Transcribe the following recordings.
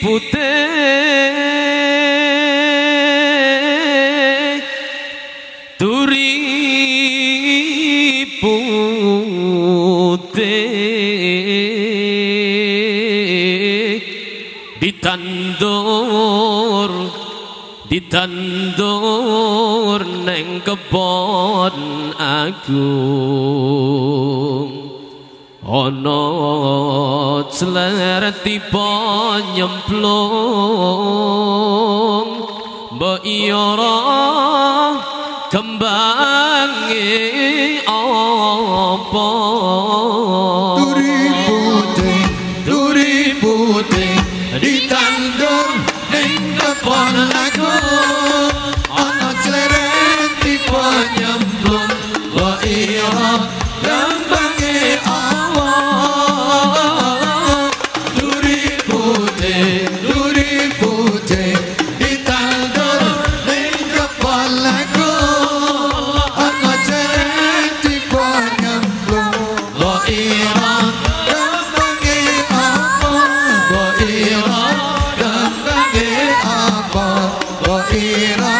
πουτέ του ρίπουτε ditandur διταντόρ νέγκα πόν ακούν ana celer tiba nyemplung. Mbok ora kembang apa? Di tandur, di kepon lagu الرب ضئيلا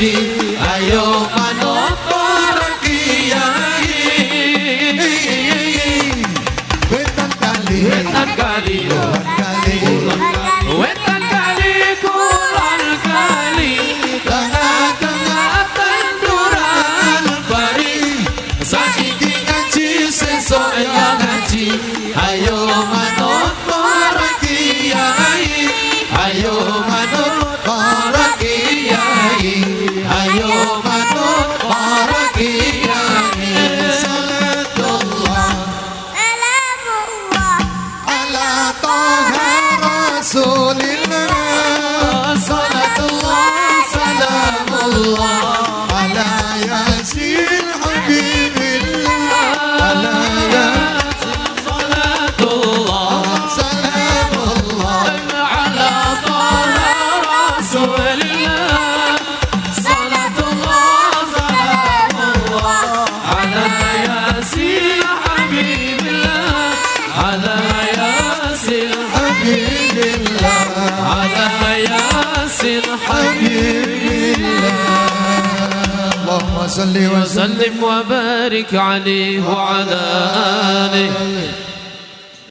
ngaji ayo panopo rakyai wetan kali wetan kali kulon kali wetan kali kulon kali tengah tengah tenduran pari. Saiki ngaji sesoknya ngaji ayo حسين حبيب الله اللهم صل وسلم وبارك عليه وعلى آله.